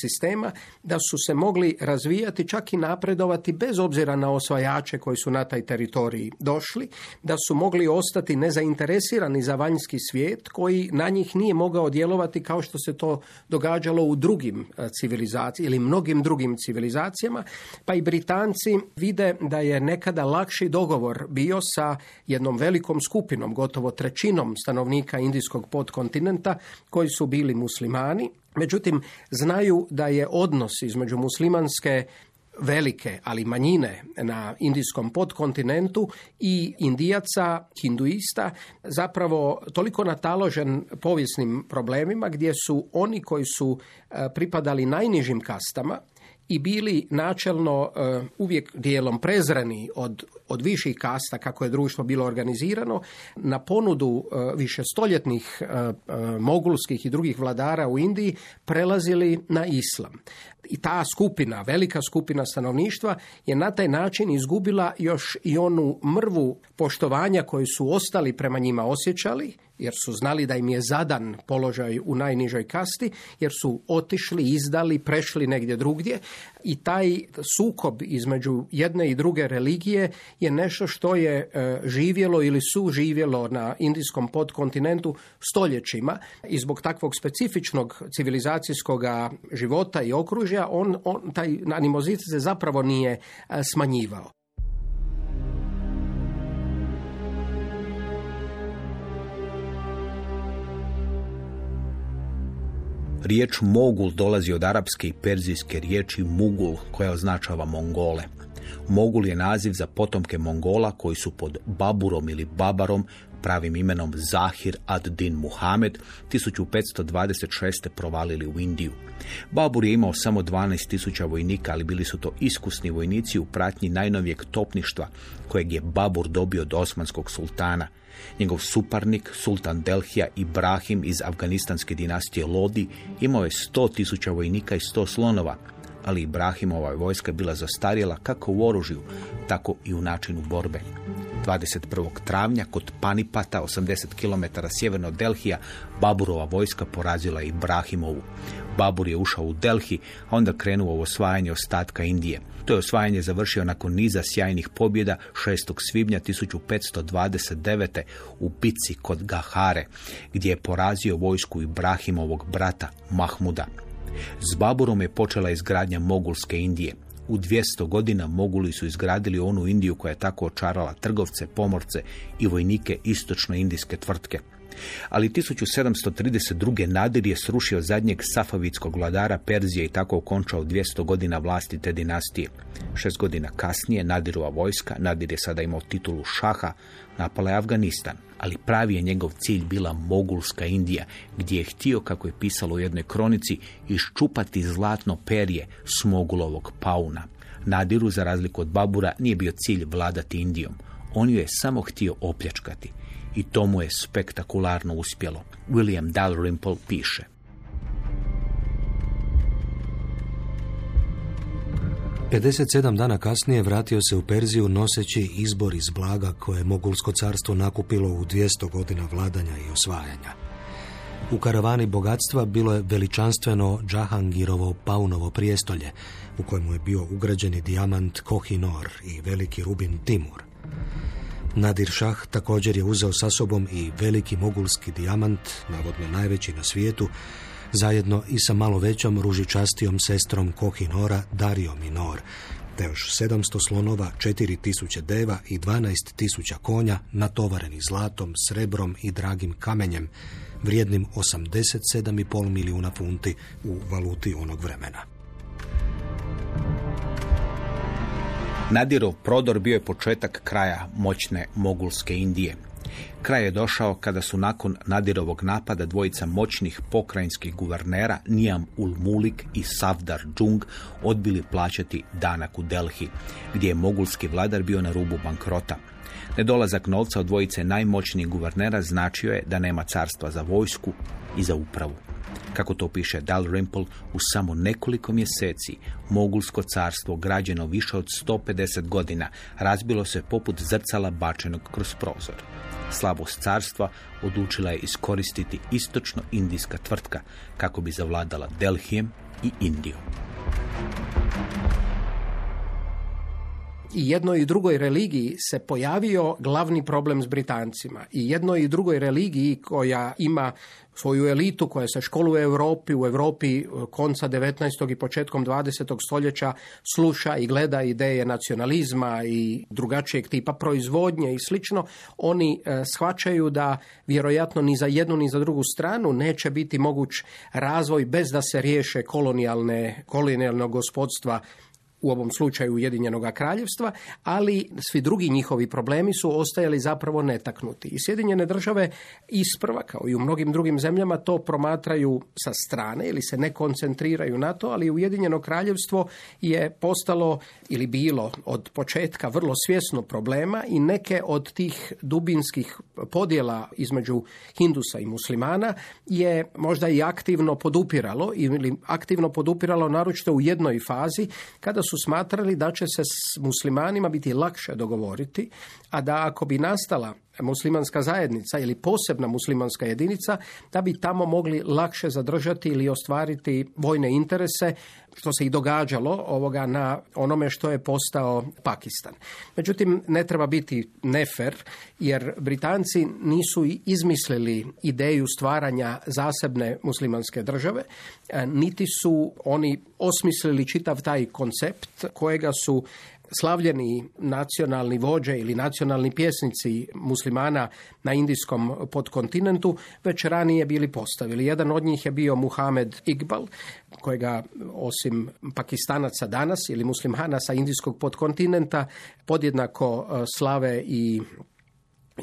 sistema, da su se mogli razvijati, čak i napredovati bez obzira na osvajače koji su na taj teritorij došli, da su mogli ostati nezainteresirani za vanjski svijet koji na njih nije mogao djelovati kao što se to događalo u drugim e, civilizacijama ili mnogim drugim civilizacijama, pa i Britanci vide da je nekada lakši dogovor bio sa jednom velikom skupinom, gotovo trećinom stanovnika indijskog podkontinenta koji su bili muslimani, Međutim, znaju da je odnos između muslimanske velike, ali manjine na indijskom podkontinentu i indijaca, hinduista, zapravo toliko nataložen povijesnim problemima gdje su oni koji su e, pripadali najnižim kastama, i bili načelno e, uvijek dijelom prezreni od, od viših kasta kako je društvo bilo organizirano na ponudu e, više stoljetnih mogulskih i drugih vladara u Indiji prelazili na islam. I ta skupina, velika skupina stanovništva je na taj način izgubila još i onu mrvu poštovanja koju su ostali prema njima osjećali, jer su znali da im je zadan položaj u najnižoj kasti, jer su otišli, izdali, prešli negdje drugdje i taj sukob između jedne i druge religije je nešto što je e, živjelo ili su živjelo na indijskom podkontinentu stoljećima i zbog takvog specifičnog civilizacijskog života i okružja on, on taj animozitet se zapravo nije e, smanjivao. Riječ Mogul dolazi od arapske i perzijske riječi Mugul, koja označava Mongole. Mogul je naziv za potomke Mongola koji su pod Baburom ili Babarom, pravim imenom Zahir ad-Din Muhammed, 1526. provalili u Indiju. Babur je imao samo 12.000 vojnika, ali bili su to iskusni vojnici u pratnji najnovijeg topništva, kojeg je Babur dobio od osmanskog sultana. Njegov suparnik, sultan Delhija Ibrahim iz afganistanske dinastije Lodi, imao je 100.000 vojnika i 100 slonova, ali Ibrahimova vojska bila zastarjela kako u oružju, tako i u načinu borbe. 21. travnja kod Panipata, 80 km sjeverno od Delhija, Baburova vojska porazila Ibrahimovu. Babur je ušao u Delhi, a onda krenuo u osvajanje ostatka Indije. To je osvajanje završio nakon niza sjajnih pobjeda 6. svibnja 1529. u bitci kod Gahare, gdje je porazio vojsku Ibrahimovog brata Mahmuda. S Baburom je počela izgradnja Mogulske Indije. U 200 godina Moguli su izgradili onu Indiju koja je tako očarala trgovce, pomorce i vojnike istočno-indijske tvrtke. Ali 1732. Nadir je srušio zadnjeg safavitskog vladara Perzije i tako okončao 200 godina vlasti te dinastije. Šest godina kasnije Nadirova vojska, Nadir je sada imao titulu šaha, napala je Afganistan, ali pravi je njegov cilj bila Mogulska Indija, gdje je htio, kako je pisalo u jednoj kronici, iščupati zlatno perje Smogulovog pauna. Nadiru, za razliku od Babura, nije bio cilj vladati Indijom. On ju je samo htio opljačkati. I to mu je spektakularno uspjelo. William Dalrymple piše. 57 dana kasnije vratio se u Perziju noseći izbor iz blaga koje je Mogulsko carstvo nakupilo u 200 godina vladanja i osvajanja. U karavani bogatstva bilo je veličanstveno Džahangirovo paunovo prijestolje, u kojemu je bio ugrađeni dijamant Kohinor i veliki rubin Timur. Nadir Šah također je uzeo sa sobom i veliki mogulski dijamant, navodno najveći na svijetu, zajedno i sa malo većom ružičastijom sestrom Kohinora Dario Minor, te još 700 slonova, 4000 deva i 12.000 konja natovareni zlatom, srebrom i dragim kamenjem, vrijednim 87,5 milijuna funti u valuti onog vremena. Nadirov prodor bio je početak kraja moćne mogulske Indije. Kraj je došao kada su nakon Nadirovog napada dvojica moćnih pokrajinskih guvernera Nijam ul Mulik i Savdar Džung odbili plaćati danak u Delhi, gdje je mogulski vladar bio na rubu bankrota. Nedolazak novca od dvojice najmoćnijih guvernera značio je da nema carstva za vojsku i za upravu. Kako to piše Dalrymple, u samo nekoliko mjeseci Mogulsko carstvo građeno više od 150 godina razbilo se poput zrcala bačenog kroz prozor. Slabost carstva odlučila je iskoristiti istočno-indijska tvrtka kako bi zavladala Delhijem i Indijom. I jednoj i drugoj religiji se pojavio glavni problem s Britancima. I jednoj i drugoj religiji koja ima svoju elitu koja se školuje u Europi, u Europi konca 19. i početkom 20. stoljeća sluša i gleda ideje nacionalizma i drugačijeg tipa proizvodnje i slično, oni e, shvaćaju da vjerojatno ni za jednu ni za drugu stranu neće biti moguć razvoj bez da se riješe kolonijalne, kolonijalnog gospodstva u ovom slučaju Ujedinjenog kraljevstva, ali svi drugi njihovi problemi su ostajali zapravo netaknuti. I Sjedinjene države isprva, kao i u mnogim drugim zemljama, to promatraju sa strane ili se ne koncentriraju na to, ali Ujedinjeno kraljevstvo je postalo ili bilo od početka vrlo svjesno problema i neke od tih dubinskih podjela između Hindusa i muslimana je možda i aktivno podupiralo ili aktivno podupiralo naročito u jednoj fazi kada su smatrali da će se s muslimanima biti lakše dogovoriti, a da ako bi nastala muslimanska zajednica ili posebna muslimanska jedinica, da bi tamo mogli lakše zadržati ili ostvariti vojne interese, što se i događalo ovoga na onome što je postao Pakistan. Međutim, ne treba biti nefer, jer Britanci nisu izmislili ideju stvaranja zasebne muslimanske države, niti su oni osmislili čitav taj koncept kojega su slavljeni nacionalni vođe ili nacionalni pjesnici muslimana na indijskom podkontinentu već ranije bili postavili. Jedan od njih je bio Muhamed Iqbal, kojega osim pakistanaca danas ili muslimana sa indijskog podkontinenta podjednako e, slave i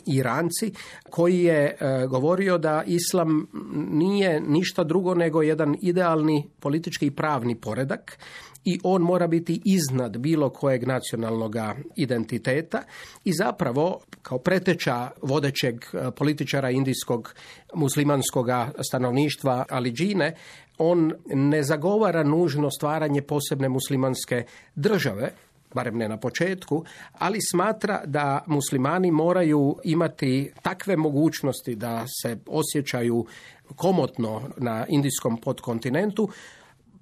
Iranci, koji je e, govorio da islam nije ništa drugo nego jedan idealni politički i pravni poredak i on mora biti iznad bilo kojeg nacionalnog identiteta i zapravo kao preteča vodećeg e, političara indijskog muslimanskog stanovništva Aliđine, on ne zagovara nužno stvaranje posebne muslimanske države, barem ne na početku, ali smatra da muslimani moraju imati takve mogućnosti da se osjećaju komotno na indijskom podkontinentu,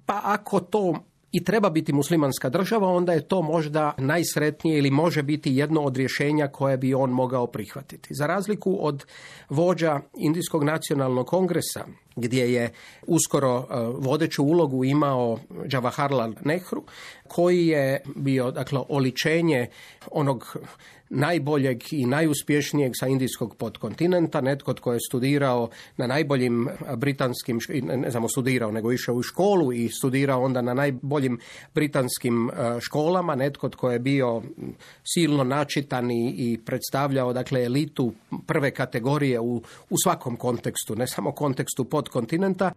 pa ako to i treba biti muslimanska država, onda je to možda najsretnije ili može biti jedno od rješenja koje bi on mogao prihvatiti. Za razliku od vođa Indijskog nacionalnog kongresa, gdje je uskoro e, vodeću ulogu imao Jawaharlal Nehru, koji je bio dakle, oličenje onog najboljeg i najuspješnijeg sa indijskog podkontinenta, netko tko je studirao na najboljim britanskim, ne samo studirao, nego išao u školu i studirao onda na najboljim britanskim e, školama, netko tko je bio silno načitan i predstavljao dakle elitu prve kategorije u, u svakom kontekstu, ne samo kontekstu podkontinenta.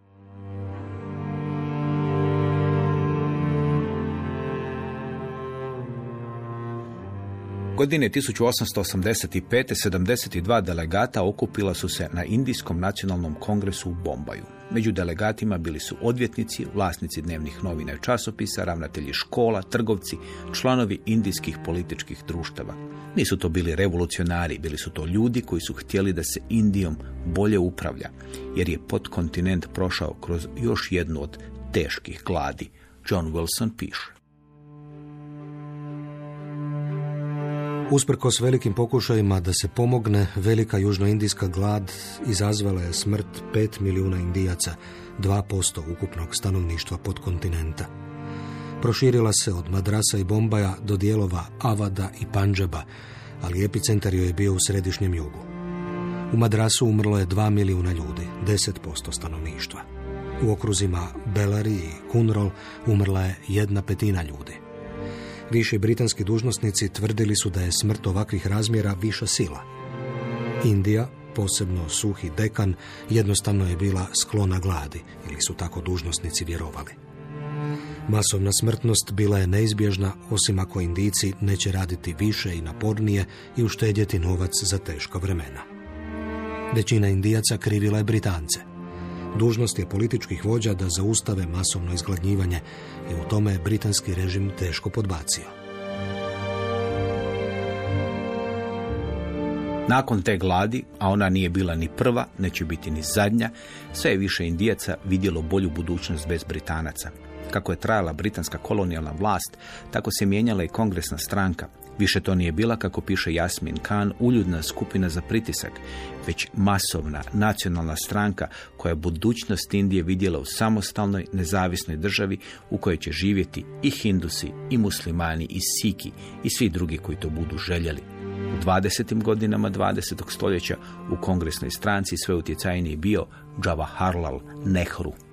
Godine 1885. 72 delegata okupila su se na Indijskom nacionalnom kongresu u Bombaju. Među delegatima bili su odvjetnici, vlasnici dnevnih novina i časopisa, ravnatelji škola, trgovci, članovi indijskih političkih društava. Nisu to bili revolucionari, bili su to ljudi koji su htjeli da se Indijom bolje upravlja, jer je podkontinent prošao kroz još jednu od teških gladi. John Wilson piše. Usprkos velikim pokušajima da se pomogne, velika južnoindijska glad izazvala je smrt 5 milijuna indijaca, 2% ukupnog stanovništva podkontinenta. Proširila se od Madrasa i Bombaja do dijelova Avada i Panđaba, ali epicentar joj je bio u središnjem jugu. U Madrasu umrlo je 2 milijuna ljudi, 10% stanovništva. U okruzima Belari i Kunrol umrla je jedna petina ljudi. Viši britanski dužnosnici tvrdili su da je smrt ovakvih razmjera viša sila. Indija, posebno suhi dekan, jednostavno je bila sklona gladi, ili su tako dužnosnici vjerovali. Masovna smrtnost bila je neizbježna, osim ako Indijci neće raditi više i napornije i uštedjeti novac za teška vremena. Većina Indijaca krivila je Britance – Dužnost je političkih vođa da zaustave masovno izgladnjivanje i u tome je britanski režim teško podbacio. Nakon te gladi, a ona nije bila ni prva, neće biti ni zadnja, sve je više Indijaca vidjelo bolju budućnost bez Britanaca. Kako je trajala britanska kolonijalna vlast, tako se mijenjala i kongresna stranka, Više to nije bila, kako piše Jasmin Khan, uljudna skupina za pritisak, već masovna nacionalna stranka koja je budućnost Indije vidjela u samostalnoj, nezavisnoj državi u kojoj će živjeti i hindusi, i muslimani, i siki, i svi drugi koji to budu željeli. U 20. godinama 20. stoljeća u kongresnoj stranci sve utjecajniji bio Jawaharlal Nehru.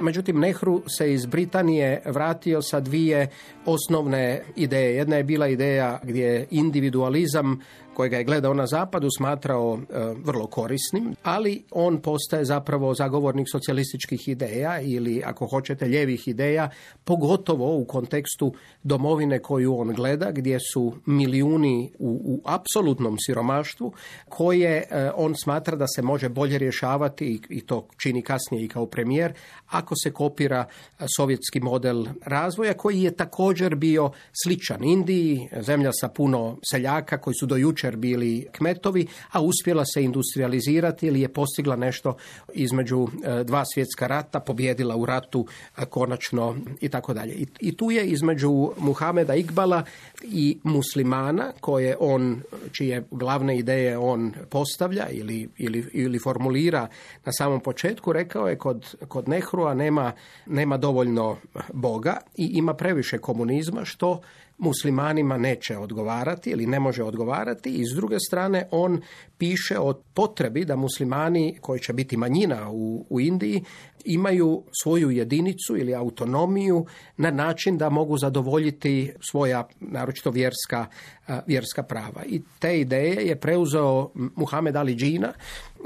Međutim, Nehru se iz Britanije vratio sa dvije osnovne ideje. Jedna je bila ideja gdje je individualizam kojega je gledao na zapadu smatrao e, vrlo korisnim, ali on postaje zapravo zagovornik socijalističkih ideja ili ako hoćete ljevih ideja, pogotovo u kontekstu domovine koju on gleda gdje su milijuni u, u apsolutnom siromaštvu koje e, on smatra da se može bolje rješavati i to čini kasnije i kao premijer ako se kopira e, sovjetski model razvoja koji je također bio sličan Indiji, zemlja sa puno seljaka koji su do jučer bili kmetovi, a uspjela se industrializirati ili je postigla nešto između e, dva svjetska rata, pobjedila u ratu e, konačno i tako dalje. I tu je između Muhameda Iqbala i muslimana koje on, čije glavne ideje on postavlja ili, ili, ili formulira na samom početku, rekao je kod, kod Nehrua nema, nema dovoljno Boga i ima previše komunizma što muslimanima neće odgovarati ili ne može odgovarati i s druge strane on piše o potrebi da muslimani koji će biti manjina u, u Indiji imaju svoju jedinicu ili autonomiju na način da mogu zadovoljiti svoja naročito vjerska, vjerska prava. I te ideje je preuzeo Muhammed Ali Džina,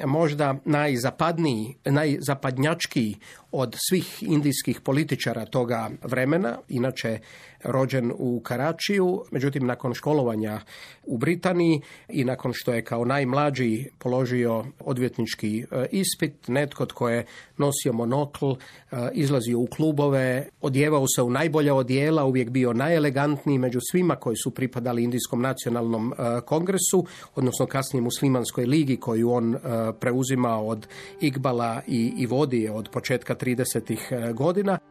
možda najzapadniji, najzapadnjačkiji od svih indijskih političara toga vremena, inače rođen u Karačiju, međutim nakon školovanja u Britaniji i nakon što je kao najmlađi položio odvjetnički e, ispit, netko tko je nosio monokl, e, izlazio u klubove, odjevao se u najbolja odjela, uvijek bio najelegantniji među svima koji su pripadali Indijskom nacionalnom e, kongresu, odnosno kasnije muslimanskoj ligi koju on preuzima od Igbala i, i vodi od početka 30. godina.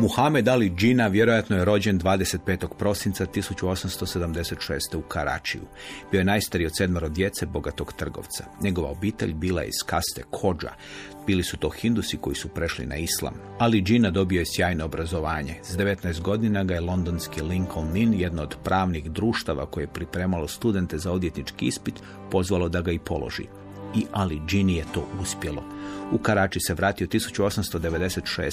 Muhammed Ali Džina vjerojatno je rođen 25. prosinca 1876. u Karačiju. Bio je najstariji od sedmero djece bogatog trgovca. Njegova obitelj bila je iz kaste Kođa. Bili su to hindusi koji su prešli na islam. Ali Džina dobio je sjajno obrazovanje. S 19 godina ga je londonski Lincoln Inn, jedno od pravnih društava koje je pripremalo studente za odjetnički ispit, pozvalo da ga i položi. I Ali Džini je to uspjelo. U Karači se vratio 1896.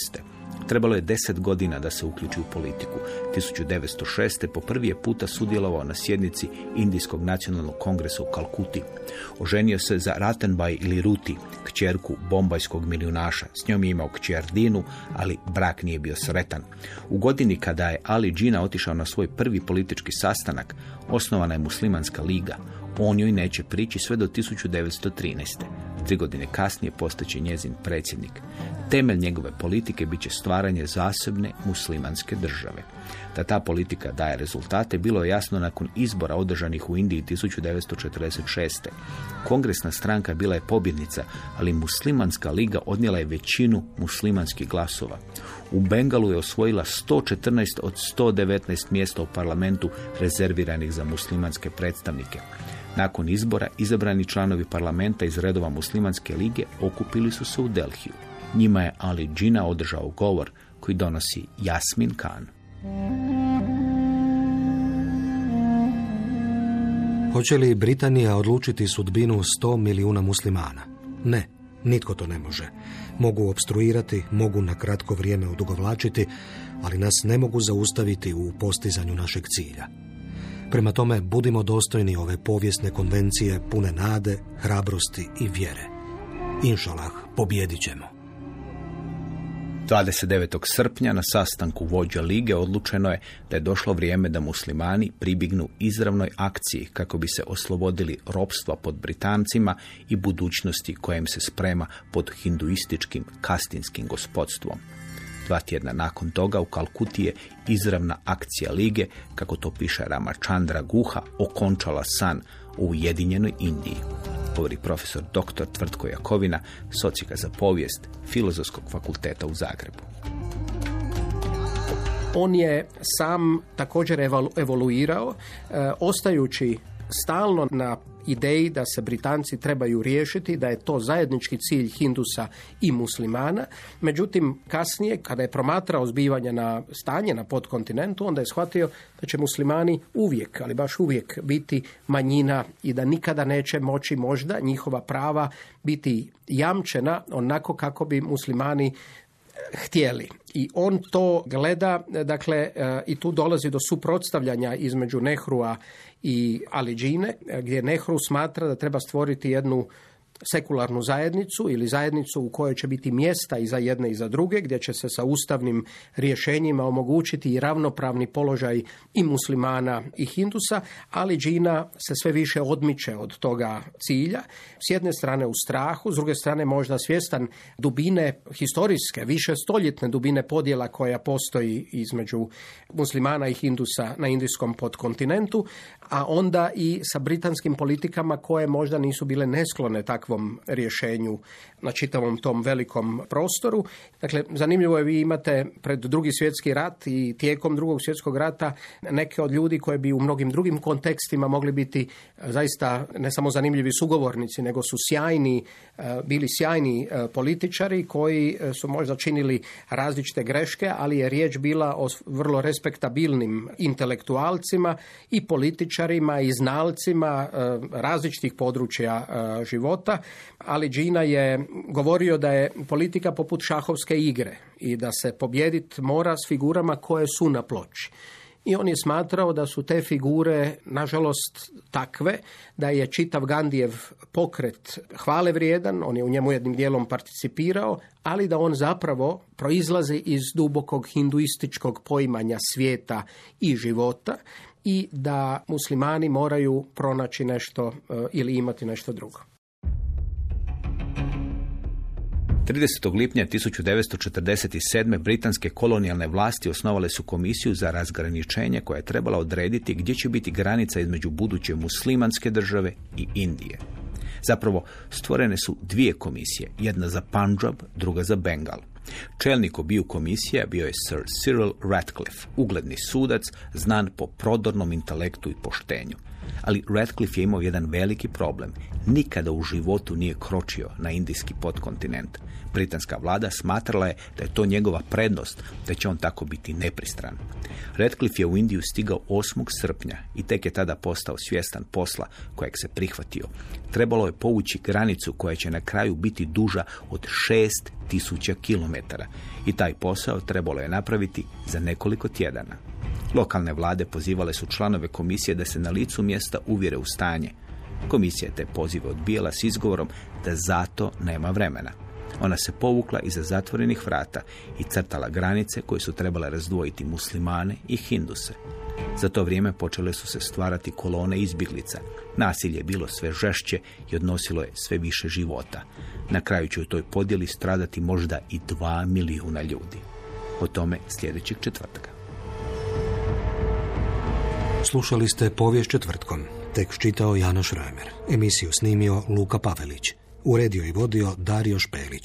Trebalo je deset godina da se uključi u politiku. 1906. po prvi je puta sudjelovao na sjednici Indijskog nacionalnog kongresa u Kalkuti. Oženio se za Ratenbaj ili Ruti, kćerku bombajskog milijunaša. S njom je imao kćer Dinu, ali brak nije bio sretan. U godini kada je Ali Džina otišao na svoj prvi politički sastanak, osnovana je muslimanska liga. On joj neće prići sve do 1913. Tri godine kasnije postaće njezin predsjednik. Temelj njegove politike bit će stvaranje zasebne muslimanske države. Da ta politika daje rezultate bilo je jasno nakon izbora održanih u Indiji 1946. Kongresna stranka bila je pobjednica, ali muslimanska liga odnijela je većinu muslimanskih glasova. U Bengalu je osvojila 114 od 119 mjesta u parlamentu rezerviranih za muslimanske predstavnike. Nakon izbora izabrani članovi parlamenta iz redova muslimanske lige okupili su se u Delhiju. Njima je Ali Džina održao govor koji donosi Jasmin Khan. Hoće li Britanija odlučiti sudbinu 100 milijuna muslimana? Ne, nitko to ne može. Mogu obstruirati, mogu na kratko vrijeme odugovlačiti, ali nas ne mogu zaustaviti u postizanju našeg cilja. Prema tome, budimo dostojni ove povijesne konvencije pune nade, hrabrosti i vjere. Inšalah, pobjedit ćemo. 29. srpnja na sastanku vođa lige odlučeno je da je došlo vrijeme da muslimani pribignu izravnoj akciji kako bi se oslobodili ropstva pod Britancima i budućnosti kojem se sprema pod hinduističkim kastinskim gospodstvom. Dva tjedna nakon toga u Kalkuti je izravna akcija lige, kako to piše Ramachandra Guha, okončala san u Ujedinjenoj Indiji. Govori profesor dr. Tvrtko Jakovina, socijaka za povijest Filozofskog fakulteta u Zagrebu. On je sam također evoluirao, e, ostajući stalno na ideji da se Britanci trebaju riješiti, da je to zajednički cilj Hindusa i muslimana. Međutim, kasnije, kada je promatrao zbivanja na stanje na podkontinentu, onda je shvatio da će muslimani uvijek, ali baš uvijek biti manjina i da nikada neće moći možda njihova prava biti jamčena onako kako bi muslimani htjeli. I on to gleda, dakle, e, i tu dolazi do suprotstavljanja između Nehrua i Aliđine, gdje Nehru smatra da treba stvoriti jednu sekularnu zajednicu ili zajednicu u kojoj će biti mjesta i za jedne i za druge, gdje će se sa ustavnim rješenjima omogućiti i ravnopravni položaj i muslimana i hindusa, ali Džina se sve više odmiče od toga cilja. S jedne strane u strahu, s druge strane možda svjestan dubine historijske, više stoljetne dubine podjela koja postoji između muslimana i hindusa na indijskom podkontinentu, a onda i sa britanskim politikama koje možda nisu bile nesklone takvom rješenju na čitavom tom velikom prostoru. Dakle, zanimljivo je vi imate pred drugi svjetski rat i tijekom drugog svjetskog rata neke od ljudi koje bi u mnogim drugim kontekstima mogli biti zaista ne samo zanimljivi sugovornici, nego su sjajni, bili sjajni političari koji su možda činili različite greške, ali je riječ bila o vrlo respektabilnim intelektualcima i političarima i znalcima različitih područja života, ali Gina je govorio da je politika poput šahovske igre i da se pobjedit mora s figurama koje su na ploči. I on je smatrao da su te figure, nažalost, takve da je čitav Gandijev pokret hvale vrijedan, on je u njemu jednim dijelom participirao, ali da on zapravo proizlazi iz dubokog hinduističkog poimanja svijeta i života i da muslimani moraju pronaći nešto eh, ili imati nešto drugo. 30. lipnja 1947. britanske kolonijalne vlasti osnovale su komisiju za razgraničenje koja je trebala odrediti gdje će biti granica između buduće muslimanske države i Indije. Zapravo, stvorene su dvije komisije, jedna za Punjab, druga za Bengal. Čelnik obiju komisija bio je Sir Cyril Ratcliffe, ugledni sudac, znan po prodornom intelektu i poštenju. Ali Radcliffe je imao jedan veliki problem. Nikada u životu nije kročio na indijski podkontinent. Britanska vlada smatrala je da je to njegova prednost, da će on tako biti nepristran. Radcliffe je u Indiju stigao 8. srpnja i tek je tada postao svjestan posla kojeg se prihvatio. Trebalo je povući granicu koja će na kraju biti duža od 6000 km i taj posao trebalo je napraviti za nekoliko tjedana. Lokalne vlade pozivale su članove komisije da se na licu mjesta uvjere u stanje. Komisija je te pozive odbijala s izgovorom da zato nema vremena. Ona se povukla iza zatvorenih vrata i crtala granice koje su trebale razdvojiti muslimane i hinduse. Za to vrijeme počele su se stvarati kolone izbjeglica. Nasilje je bilo sve žešće i odnosilo je sve više života. Na kraju će u toj podjeli stradati možda i dva milijuna ljudi. O tome sljedećeg četvrtka. Slušali ste povijest četvrtkom. Tek čitao Janoš Rajmer. Emisiju snimio Luka Pavelić. Uredio i vodio Dario Špelić.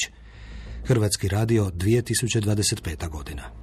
Hrvatski radio 2025. godina.